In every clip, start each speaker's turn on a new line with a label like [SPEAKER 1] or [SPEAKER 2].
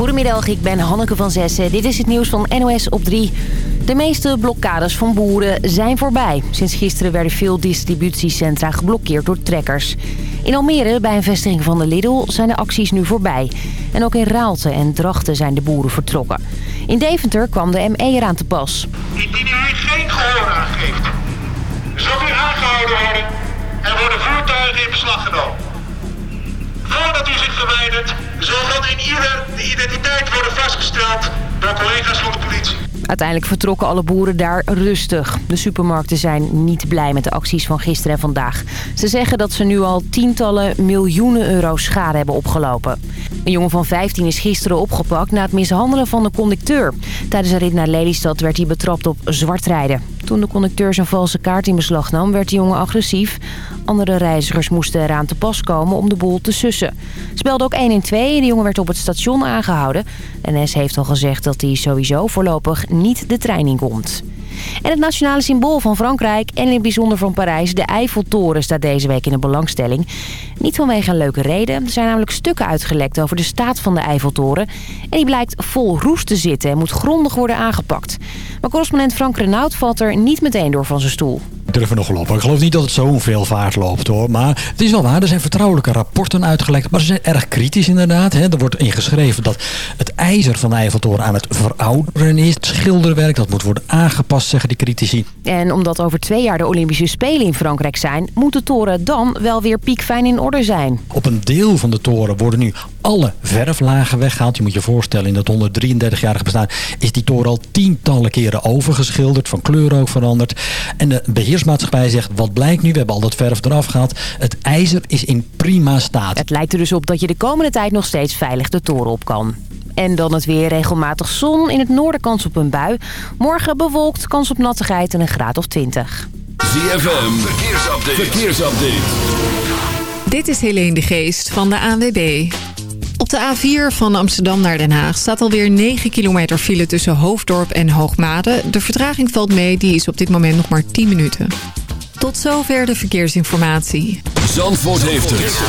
[SPEAKER 1] Goedemiddag, ik ben Hanneke van Zessen. Dit is het nieuws van NOS op 3. De meeste blokkades van boeren zijn voorbij. Sinds gisteren werden veel distributiecentra geblokkeerd door trekkers. In Almere, bij een vestiging van de Lidl, zijn de acties nu voorbij. En ook in Raalte en Drachten zijn de boeren vertrokken. In Deventer kwam de ME eraan te pas.
[SPEAKER 2] Indien u geen gehoor aangeeft, zal u aangehouden worden en worden voertuigen in beslag genomen. Voordat u zich verwijdert, zal dan in ieder de identiteit worden vastgesteld door collega's van de politie.
[SPEAKER 1] Uiteindelijk vertrokken alle boeren daar rustig. De supermarkten zijn niet blij met de acties van gisteren en vandaag. Ze zeggen dat ze nu al tientallen miljoenen euro schade hebben opgelopen. Een jongen van 15 is gisteren opgepakt na het mishandelen van de conducteur. Tijdens een rit naar Lelystad werd hij betrapt op zwartrijden. Toen de conducteur zijn valse kaart in beslag nam, werd de jongen agressief. Andere reizigers moesten eraan te pas komen om de boel te sussen. Ze belden ook 112. De jongen werd op het station aangehouden. De NS heeft al gezegd dat hij sowieso voorlopig niet de trein in komt. En het nationale symbool van Frankrijk en in het bijzonder van Parijs, de Eiffeltoren, staat deze week in de belangstelling. Niet vanwege een leuke reden. Er zijn namelijk stukken uitgelekt over de staat van de Eiffeltoren. En die blijkt vol roest te zitten en moet grondig worden aangepakt. Maar correspondent Frank Renaud valt er niet meteen door van zijn stoel.
[SPEAKER 3] Er nog op. Ik geloof niet dat het zo'n veel vaart loopt hoor. Maar het is wel waar. Er zijn vertrouwelijke rapporten uitgelekt. Maar ze zijn erg kritisch inderdaad. Hè. Er wordt ingeschreven dat het ijzer van de Eiffeltoren aan het verouderen is. Het schilderwerk dat moet worden aangepast, zeggen die critici.
[SPEAKER 1] En omdat over twee jaar de Olympische Spelen in Frankrijk zijn... moet de toren dan wel weer piekfijn in orde zijn.
[SPEAKER 3] Op een deel van de toren worden nu alle verflagen weggehaald. Je moet je voorstellen, in dat 133-jarige bestaan is die toren al tientallen keren overgeschilderd. Van kleur ook veranderd. En de beheersmaatschappij zegt, wat blijkt nu? We hebben al dat verf eraf gehaald. Het ijzer is in prima staat.
[SPEAKER 1] Het lijkt er dus op dat je de komende tijd nog steeds veilig de toren op kan. En dan het weer regelmatig zon. In het noorden kans op een bui. Morgen bewolkt, kans op nattigheid en een graad of 20.
[SPEAKER 4] ZFM, verkeersupdate. verkeersupdate.
[SPEAKER 5] Dit is Helene de Geest van de ANWB. Op de A4 van Amsterdam naar Den Haag staat alweer 9 kilometer file tussen Hoofddorp en Hoogmade. De vertraging valt mee, die is op dit moment nog maar 10 minuten. Tot zover de verkeersinformatie.
[SPEAKER 4] Zandvoort heeft het.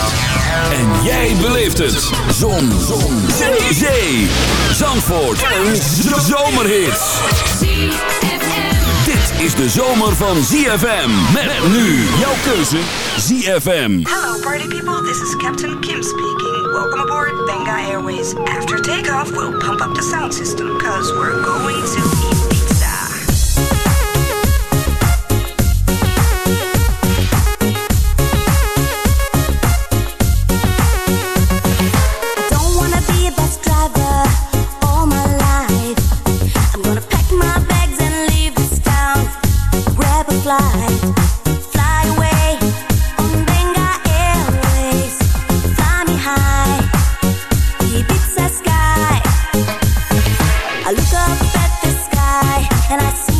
[SPEAKER 4] En jij beleeft het. Zon. Zon. Zee. Zee. Zandvoort. Een zomerhit. Dit is de zomer van ZFM. Met nu jouw keuze ZFM.
[SPEAKER 6] Hello party people, this is Captain Kim speaking. Welcome aboard Benga Airways. After takeoff, we'll pump up the sound system, cause we're going to
[SPEAKER 7] and I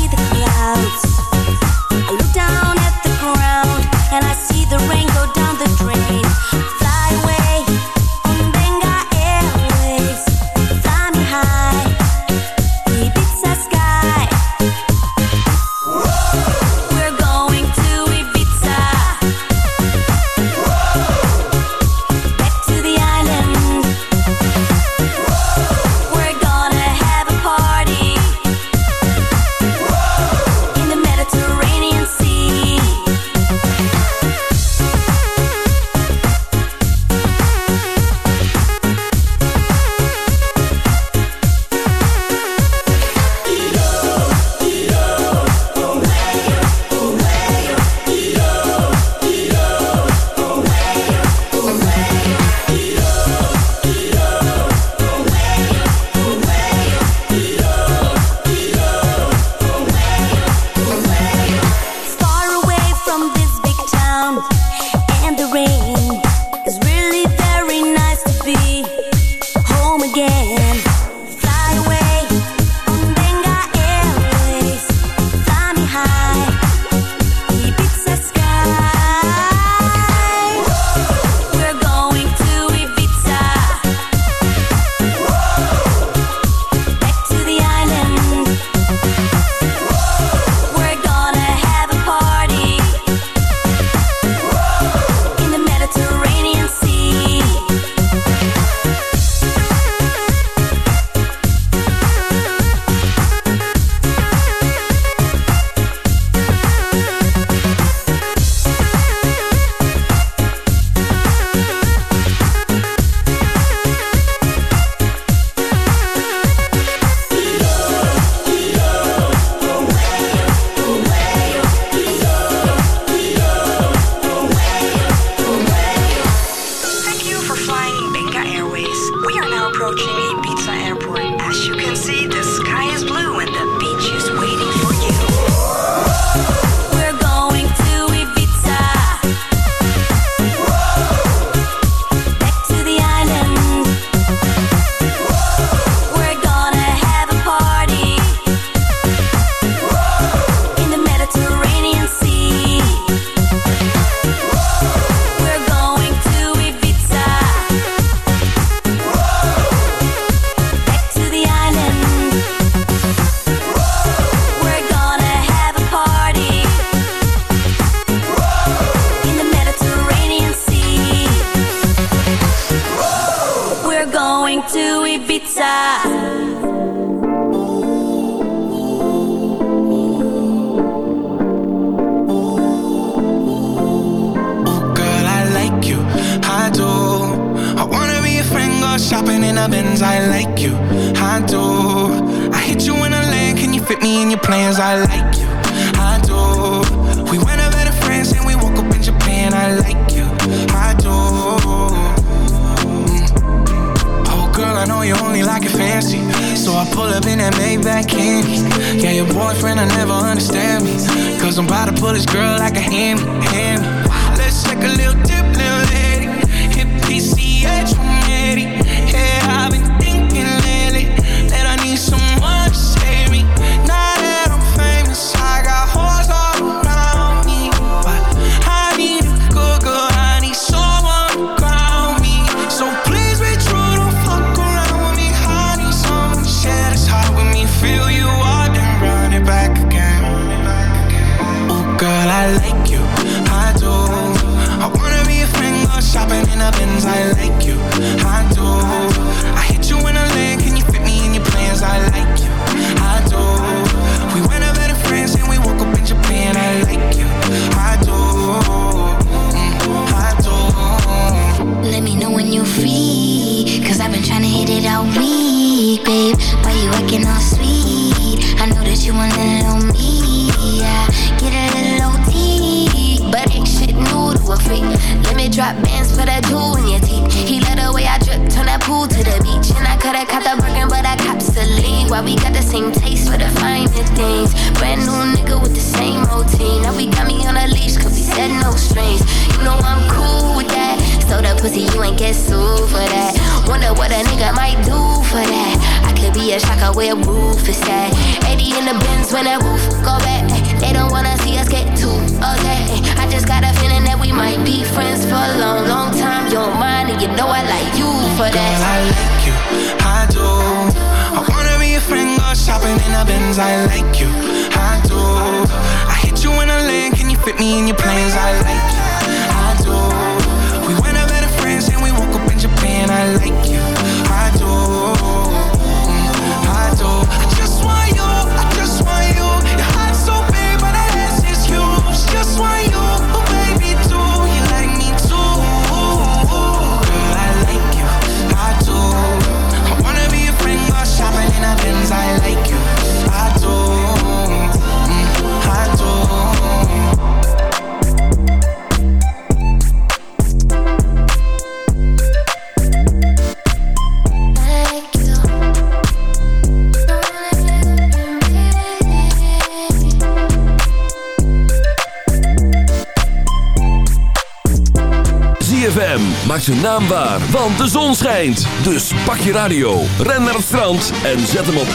[SPEAKER 4] ZFM. Maak zijn naam waar, want de zon schijnt. Dus pak je radio, ren naar het strand en zet hem op 106.9.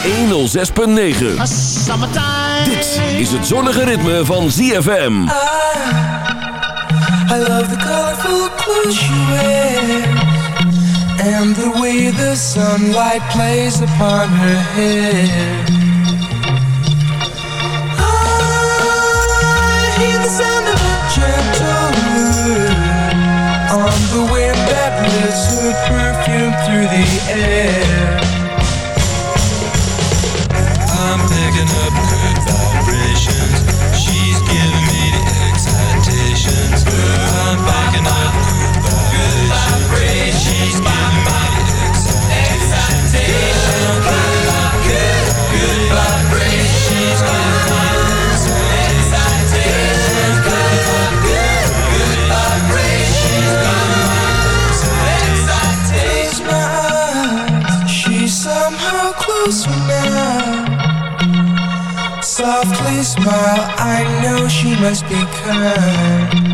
[SPEAKER 4] Dit is het zonnige ritme van ZFM.
[SPEAKER 8] Ah, I, love the. And the way the sunlight plays upon her hair. through the air. Know she must be kind.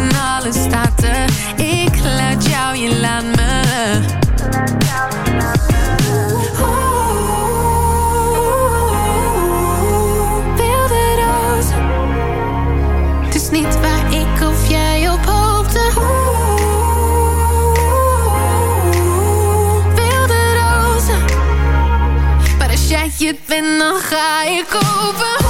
[SPEAKER 8] In
[SPEAKER 9] alle staten. Ik laat jou, je laat me. Wilde rozen. Het is niet waar ik of jij op hoopte. Wilde rozen. Maar als jij het bent, dan ga ik kopen.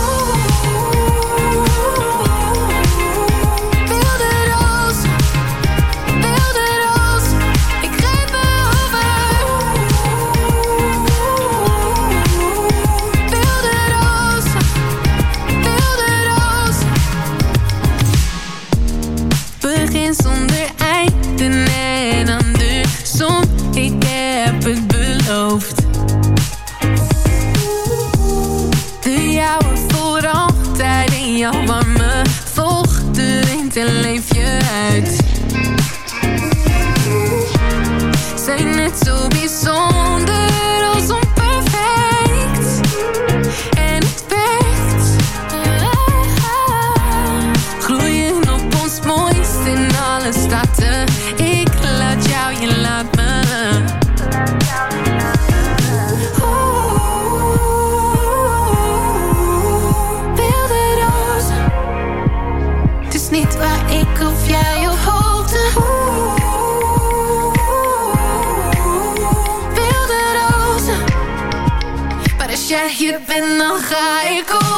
[SPEAKER 9] Bent, dan ga ik over.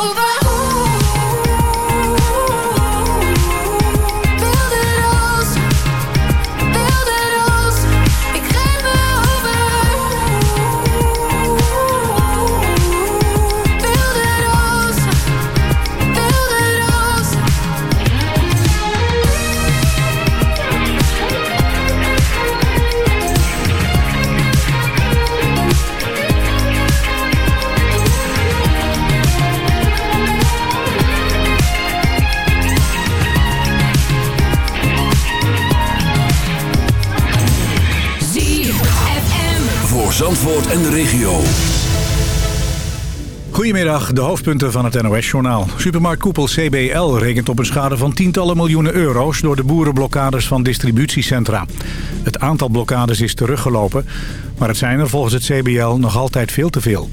[SPEAKER 4] Regio.
[SPEAKER 10] Goedemiddag, de hoofdpunten van het NOS-journaal. Supermarktkoepel CBL rekent op een schade van tientallen miljoenen euro's... door de boerenblokkades van distributiecentra. Het aantal blokkades is teruggelopen, maar het zijn er volgens het CBL nog altijd veel te veel.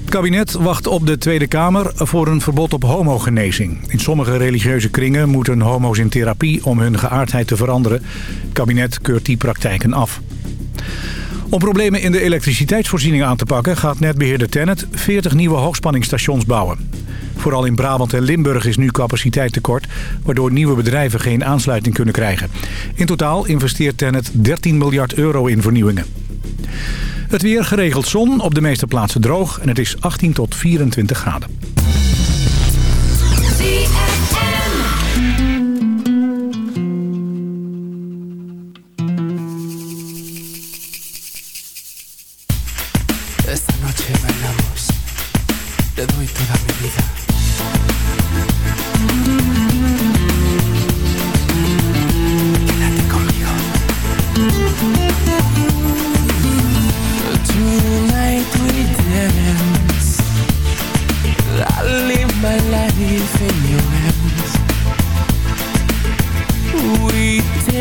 [SPEAKER 10] Het kabinet wacht op de Tweede Kamer voor een verbod op homogenezing. In sommige religieuze kringen moeten homo's in therapie om hun geaardheid te veranderen. Het kabinet keurt die praktijken af. Om problemen in de elektriciteitsvoorziening aan te pakken... gaat netbeheerder Tennet 40 nieuwe hoogspanningsstations bouwen. Vooral in Brabant en Limburg is nu capaciteit tekort... waardoor nieuwe bedrijven geen aansluiting kunnen krijgen. In totaal investeert Tennet 13 miljard euro in vernieuwingen. Het weer geregeld zon, op de meeste plaatsen droog... en het is 18 tot 24 graden.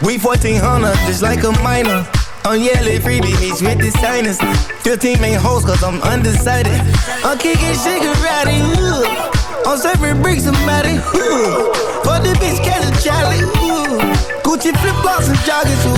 [SPEAKER 11] We 1400, just like a minor. I'm yelling freebie, bitch, with the signers. 15 main hoes, cause I'm undecided. I'm kicking cigarette, ooh. I'm serving bricks, somebody, ooh. For the bitch, catch a Charlie. Gucci flip flops and joggers, ooh.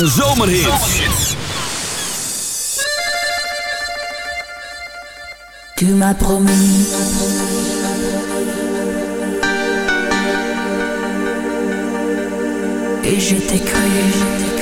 [SPEAKER 4] en.
[SPEAKER 12] Tu m'as promis. Et je t'ai cru.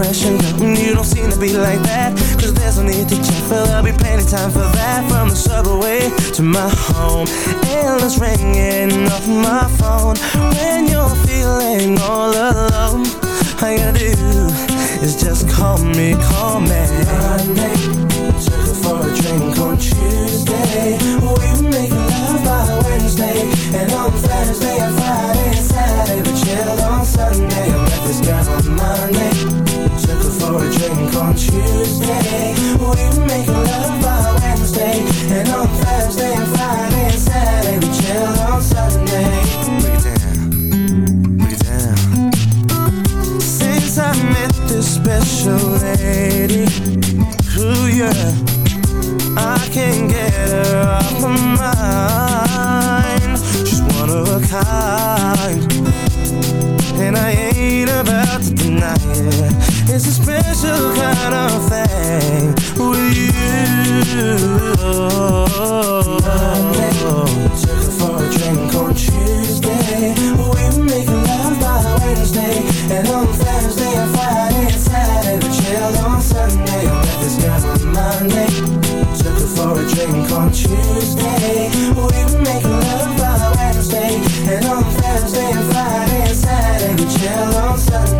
[SPEAKER 8] First impression, you don't seem to be like that Cause there's no need to check, but there'll be plenty time for that. From the subway to my home Endless ringing off my phone. When you're feeling all alone All you gotta do is just call me, call me. Monday, took her for a drink on Tuesday. We were making love by Wednesday And on Thursday and Friday and Saturday We chilled on Sunday Tuesday. We love by Wednesday. And on Thursday and Friday and Saturday We on Sunday. Break it down, break it down. Since I met this special lady Ooh yeah I can't get her off my mind She's one of a kind. And I ain't about to deny it It's a special kind of thing With you. Monday, for a drink on Tuesday We making love by Wednesday And on Thursday and Friday and Saturday We chilled on Sunday I met this girl on Monday Took her for a drink on Tuesday We making love by Wednesday And on Thursday and Friday and Saturday We chilled on Sunday,